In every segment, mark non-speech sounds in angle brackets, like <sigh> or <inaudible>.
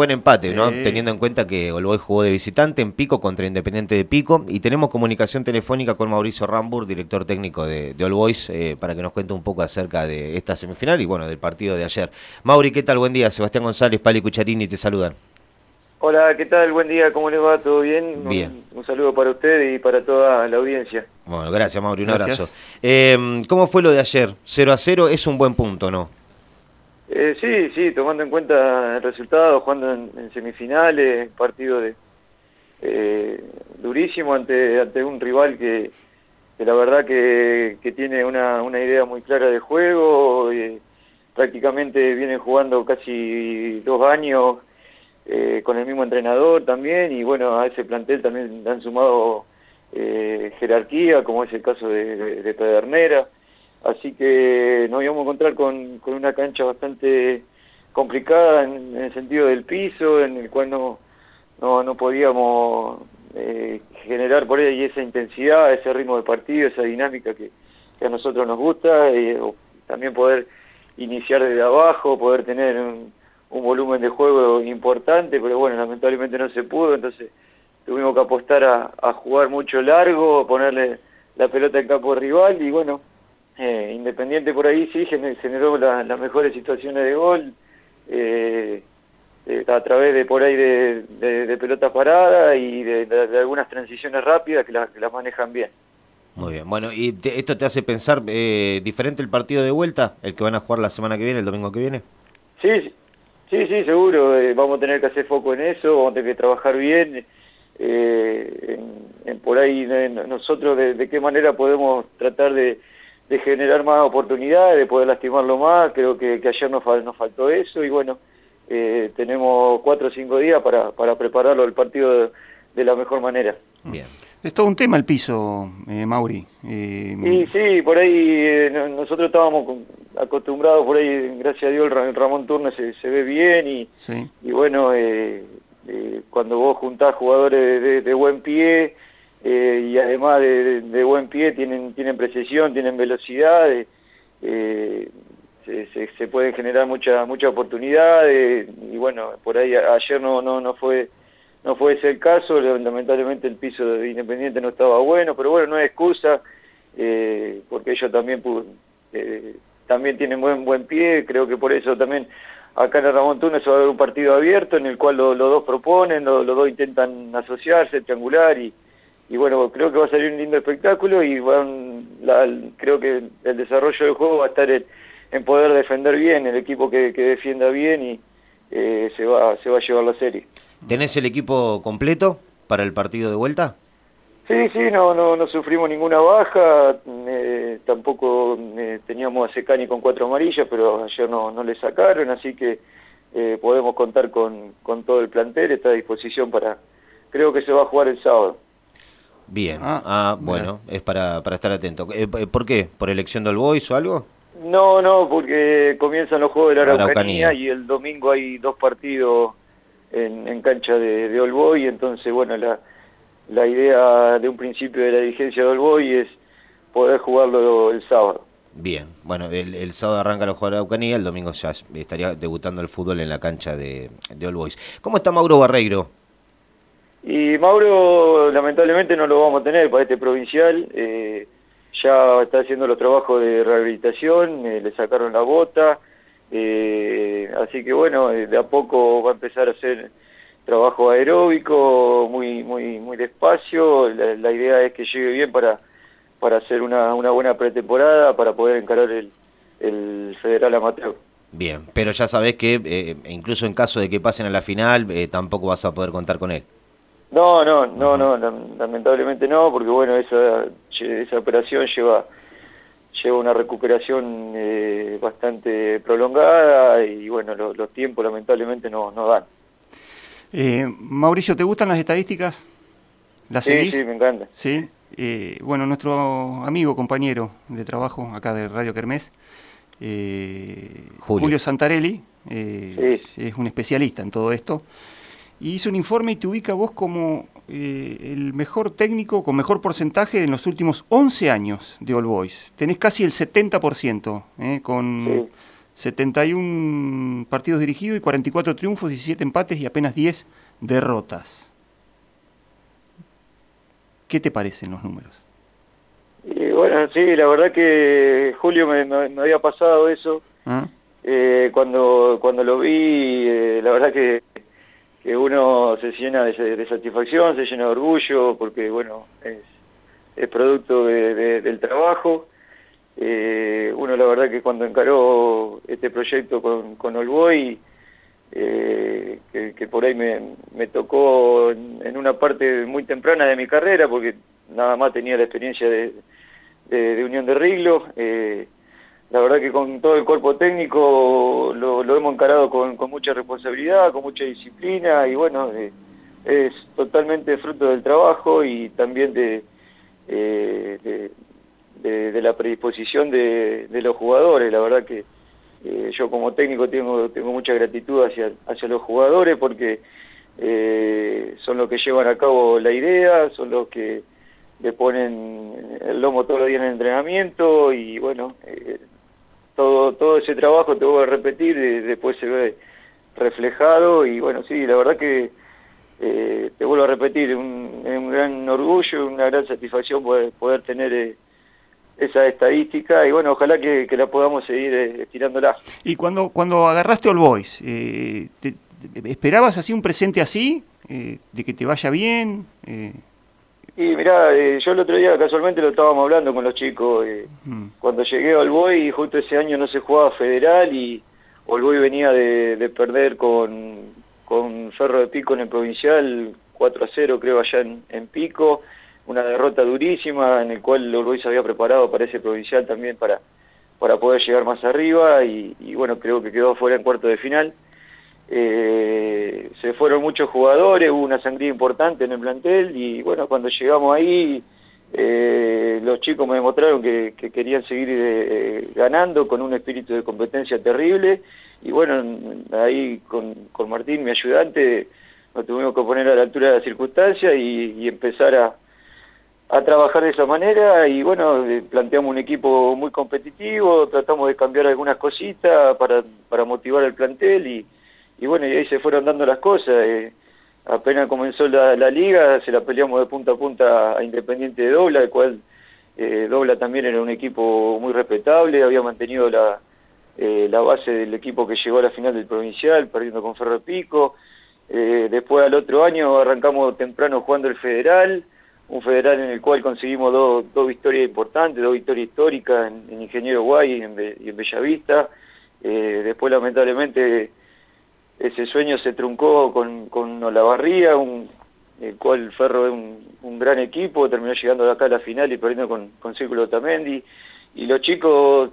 buen empate, ¿no? Teniendo en cuenta que Olboy jugó de visitante en Pico contra Independiente de Pico y tenemos comunicación telefónica con Mauricio Rambur, director técnico de, de All Boys, eh, para que nos cuente un poco acerca de esta semifinal y bueno, del partido de ayer. Mauri, ¿qué tal? Buen día. Sebastián González, Pali Cucharini te saludan. Hola, ¿qué tal? Buen día, ¿cómo les va? ¿Todo bien? Bien. Un, saludo para usted y para toda la audiencia. Bueno, gracias Mauri, un abrazo. Eh, ¿Cómo fue lo de ayer? 0 a 0 es un buen punto, ¿no? Eh, sí, sí, tomando en cuenta el resultado, jugando en, semifinales, partido de, eh, durísimo ante, un rival que, la verdad que, tiene una, idea muy clara de juego, prácticamente viene jugando casi dos años con el mismo entrenador también y bueno, a ese plantel también han sumado jerarquía, como es el caso de, de Pedernera. Así que nos íbamos a encontrar con, una cancha bastante complicada en, el sentido del piso, en el cual no, no, podíamos eh, generar por ahí esa intensidad, ese ritmo de partido, esa dinámica que, a nosotros nos gusta, y también poder iniciar desde abajo, poder tener un, volumen de juego importante, pero bueno, lamentablemente no se pudo, entonces tuvimos que apostar a, a jugar mucho largo, ponerle la pelota en campo rival y bueno, eh, Independiente por ahí sí generó las mejores situaciones de gol eh, eh, a través de por ahí de, de, pelotas paradas y de, algunas transiciones rápidas que, las manejan bien. Muy bien, bueno, ¿y esto te hace pensar diferente el partido de vuelta, el que van a jugar la semana que viene, el domingo que viene? Sí, sí, sí, seguro, vamos a tener que hacer foco en eso, vamos a tener que trabajar bien, en, por ahí nosotros de qué manera podemos tratar de de generar más oportunidades, de poder lastimarlo más, creo que, ayer nos, nos, faltó eso y bueno, eh, tenemos cuatro o cinco días para, para prepararlo el partido de, la mejor manera. Bien. Es todo un tema el piso, eh, Mauri. Eh, sí, sí, por ahí nosotros estábamos acostumbrados, por ahí, gracias a Dios, el Ramón Turnes se, ve bien y, y bueno, cuando vos juntás jugadores de buen pie, eh, y además de, buen pie tienen, tienen precisión, tienen velocidad, eh, se, pueden generar muchas muchas oportunidades y bueno, por ahí ayer no, no, no fue no fue ese el caso, lamentablemente el piso de Independiente no estaba bueno, pero bueno, no es excusa, eh, porque ellos también también tienen buen buen pie, creo que por eso también acá en Ramón Túnez va a haber un partido abierto en el cual los dos proponen, los dos intentan asociarse, triangular y, y bueno, creo que va a salir un lindo espectáculo y van, creo que el desarrollo del juego va a estar en, poder defender bien, el equipo que, defienda bien y eh, se, va, se va a llevar la serie. ¿Tenés el equipo completo para el partido de vuelta? Sí, sí, no, no, no sufrimos ninguna baja, eh, tampoco eh, teníamos a Secani con cuatro amarillas, pero ayer no, no le sacaron, así que podemos contar con, con todo el plantel, está a disposición para, creo que se va a jugar el sábado. Bien, ah, ah bueno, es para, para estar atento. Eh, eh, ¿Por qué? ¿Por elección del Boys o algo? No, no, porque comienzan los Juegos de la Araucanía, y el domingo hay dos partidos en, cancha de, de All Boy, entonces, bueno, la, la idea de un principio de la dirigencia de All Boy es poder jugarlo el sábado. Bien, bueno, el, sábado arranca los Juegos de Araucanía, el domingo ya estaría debutando el fútbol en la cancha de, de All Boys. ¿Cómo está Mauro Barreiro? Y Mauro lamentablemente no lo vamos a tener para este provincial, eh, ya está haciendo los trabajos de rehabilitación, eh, le sacaron la bota, eh, así que bueno, de a poco va a empezar a hacer trabajo aeróbico, muy, muy, muy despacio, la, idea es que llegue bien para, para hacer una, una buena pretemporada, para poder encarar el, el Federal Amateur. Bien, pero ya sabés que incluso en caso de que pasen a la final, tampoco vas a poder contar con él. No, no, no, no, lamentablemente no, porque bueno, esa, esa operación lleva lleva una recuperación eh, bastante prolongada y bueno, los tiempos lamentablemente no, no dan. Eh, Mauricio, ¿te gustan las estadísticas? ¿Las sí, Sí, me encanta. Sí, eh, bueno, nuestro amigo, compañero de trabajo acá de Radio Kermés, Julio. Santarelli, es un especialista en todo esto y hizo un informe y te ubica vos como eh, el mejor técnico con mejor porcentaje en los últimos 11 años de All Boys. Tenés casi el 70%, eh, con 71 partidos dirigidos y 44 triunfos, 17 empates y apenas 10 derrotas. ¿Qué te parecen los números? Y bueno, sí, la verdad que Julio me, había pasado eso. ¿Ah? Eh, cuando, cuando lo vi, eh, la verdad que, que, uno se llena de, satisfacción, se llena de orgullo, porque bueno, es, producto del trabajo. Eh, uno la verdad que cuando encaró este proyecto con, con Olboy, que, por ahí me, tocó en, una parte muy temprana de mi carrera, porque nada más tenía la experiencia de, Unión de Riglo. Eh, la verdad que con todo el cuerpo técnico lo, hemos encarado con, mucha responsabilidad, con mucha disciplina y bueno, eh, es totalmente fruto del trabajo y también de, eh, de, la predisposición de, los jugadores. La verdad que yo como técnico tengo, tengo mucha gratitud hacia, hacia los jugadores porque son los que llevan a cabo la idea, son los que le ponen el lomo todos los días en el entrenamiento y bueno, eh, todo, ese trabajo te voy a repetir, después se ve reflejado y bueno, sí, la verdad que eh, te vuelvo a repetir, un, un gran orgullo, una gran satisfacción poder, tener eh, esa estadística y bueno, ojalá que, la podamos seguir estirándola. Y cuando, cuando agarraste All Boys, ¿esperabas así un presente así? ¿De que te vaya bien? Y mirá, eh, yo el otro día casualmente lo estábamos hablando con los chicos, eh, mm. cuando llegué a Olboy y justo ese año no se jugaba federal y Olboy venía de, perder con, con, Ferro de Pico en el provincial, 4 a 0 creo allá en, Pico, una derrota durísima en el cual Olboy se había preparado para ese provincial también para, para poder llegar más arriba y, y bueno, creo que quedó fuera en cuarto de final. Eh, se fueron muchos jugadores, hubo una sangría importante en el plantel y bueno, cuando llegamos ahí eh, los chicos me demostraron que, querían seguir eh, ganando con un espíritu de competencia terrible y bueno, ahí con, Martín, mi ayudante, nos tuvimos que poner a la altura de las circunstancias y, empezar a, trabajar de esa manera y bueno, planteamos un equipo muy competitivo, tratamos de cambiar algunas cositas para, para motivar el plantel y y bueno, y ahí se fueron dando las cosas. Eh, apenas comenzó la, liga, se la peleamos de punta a punta a Independiente de Dobla, el cual eh, Dobla también era un equipo muy respetable, había mantenido la, eh, la base del equipo que llegó a la final del provincial, perdiendo con Ferro Pico. después al otro año arrancamos temprano jugando el federal, un federal en el cual conseguimos dos, victorias importantes, dos victorias históricas en, Ingeniero Guay y en, y en Bellavista. después lamentablemente ese sueño se truncó con, con Olavarría, un, el cual Ferro es un, gran equipo, terminó llegando acá a la final y perdiendo con, con Círculo Tamendi. Y los chicos,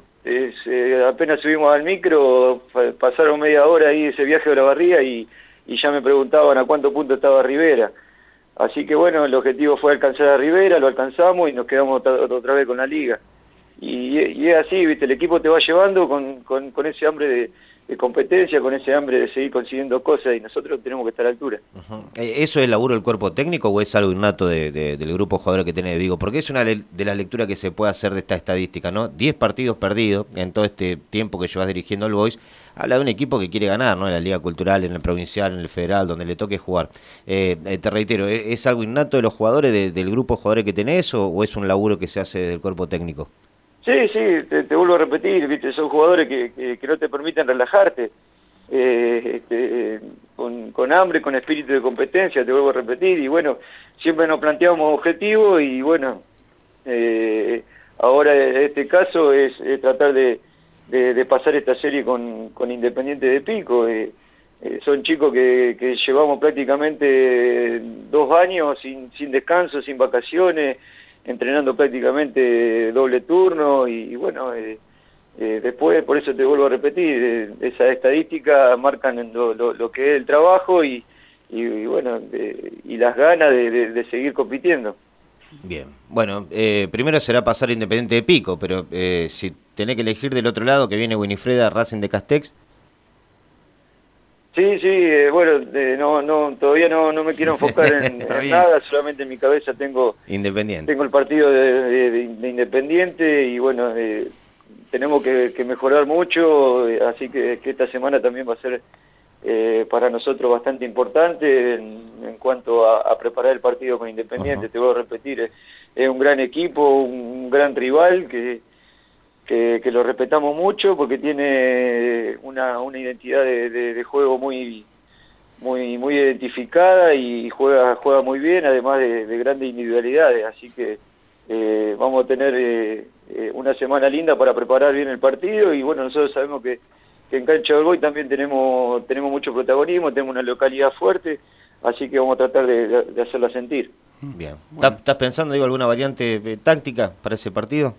apenas subimos al micro, pasaron media hora ahí ese viaje a Olavarría y, y ya me preguntaban a cuánto punto estaba Rivera. Así que bueno, el objetivo fue alcanzar a Rivera, lo alcanzamos y nos quedamos otra, vez con la liga. Y, y, es así, ¿viste? el equipo te va llevando con, con, con ese hambre de, de competencia, con ese hambre de seguir consiguiendo cosas y nosotros tenemos que estar a la altura. Eh, ¿Eso es laburo del cuerpo técnico o es algo innato del grupo jugador que tiene Digo? Porque es una de las lecturas que se puede hacer de esta estadística, ¿no? 10 partidos perdidos en todo este tiempo que llevas dirigiendo al Boys, habla de un equipo que quiere ganar, ¿no? En la Liga Cultural, en el Provincial, en el Federal, donde le toque jugar. Eh, eh, te reitero, ¿es algo innato de los jugadores, del grupo de jugadores que tenés o, o es un laburo que se hace del cuerpo técnico? Sí, sí, te, vuelvo a repetir, son jugadores que, no te permiten relajarte, eh, este, con, hambre, con espíritu de competencia, te vuelvo a repetir, y bueno, siempre nos planteamos objetivos y bueno, eh, ahora este caso es, tratar de, pasar esta serie con, Independiente de Pico. Eh, son chicos que, llevamos prácticamente dos años sin, sin descanso, sin vacaciones, entrenando prácticamente doble turno y, bueno, eh, eh, después, por eso te vuelvo a repetir, eh, esas estadísticas marcan lo, que es el trabajo y, bueno, y las ganas de, seguir compitiendo. Bien, bueno, primero será pasar Independiente de Pico, pero si tenés que elegir del otro lado, que viene Winifreda, Racing de Castex, Sí, sí, eh, bueno, no, no, todavía no, no me quiero enfocar en, <laughs> nada, solamente en mi cabeza tengo Independiente. tengo el partido de, Independiente y bueno, tenemos que, mejorar mucho, así que, esta semana también va a ser para nosotros bastante importante en, cuanto a, preparar el partido con Independiente, te voy a repetir, es un gran equipo, un gran rival que que, lo respetamos mucho porque tiene una, identidad de, juego muy, muy, muy identificada y juega, juega muy bien, además de, grandes individualidades, así que eh, vamos a tener eh, eh, una semana linda para preparar bien el partido y bueno, nosotros sabemos que, en Cancha del Boy también tenemos, tenemos mucho protagonismo, tenemos una localidad fuerte, así que vamos a tratar de, hacerla sentir. Bien. ¿Estás pensando, digo, alguna variante táctica para ese partido?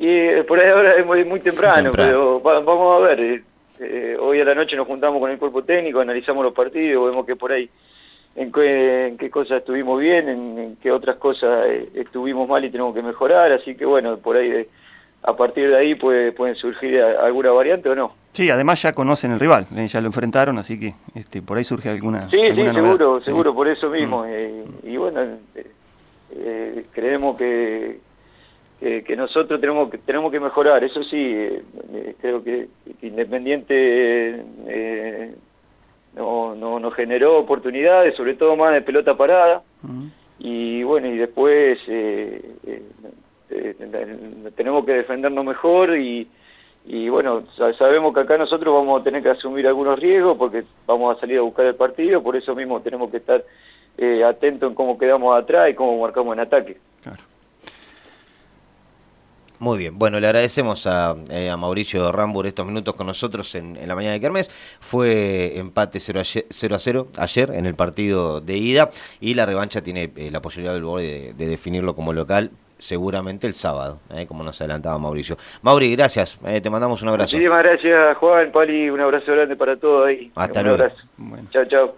Y eh, por ahí ahora es muy, temprano, pero vamos a ver. Eh, eh, hoy a la noche nos juntamos con el cuerpo técnico, analizamos los partidos, vemos que por ahí en qué, cosas estuvimos bien, en, qué otras cosas estuvimos mal y tenemos que mejorar, así que bueno, por ahí a partir de ahí puede, pueden surgir alguna variante o no. Sí, además ya conocen el rival, ya lo enfrentaron, así que este, por ahí surge alguna. Sí, sí, seguro, seguro, por eso mismo. Mm. y bueno, creemos que, que nosotros tenemos que, tenemos que mejorar. Eso sí, eh, eh, creo que, Independiente eh, no, no, nos generó oportunidades, sobre todo más de pelota parada. Y bueno, y después tenemos que defendernos mejor y, y bueno, sabemos que acá nosotros vamos a tener que asumir algunos riesgos porque vamos a salir a buscar el partido, por eso mismo tenemos que estar atentos en cómo quedamos atrás y cómo marcamos en ataque. Claro. Muy bien, bueno, le agradecemos a, eh, Mauricio Rambur estos minutos con nosotros en, la mañana de Kermés. Fue empate 0 a, 0 ayer en el partido de ida y la revancha tiene eh, la posibilidad de, de, definirlo como local seguramente el sábado, eh, como nos adelantaba Mauricio. Mauri, gracias, te mandamos un abrazo. Muchísimas gracias Juan, Pali, un abrazo grande para todos ahí. Hasta luego. Chao, chao.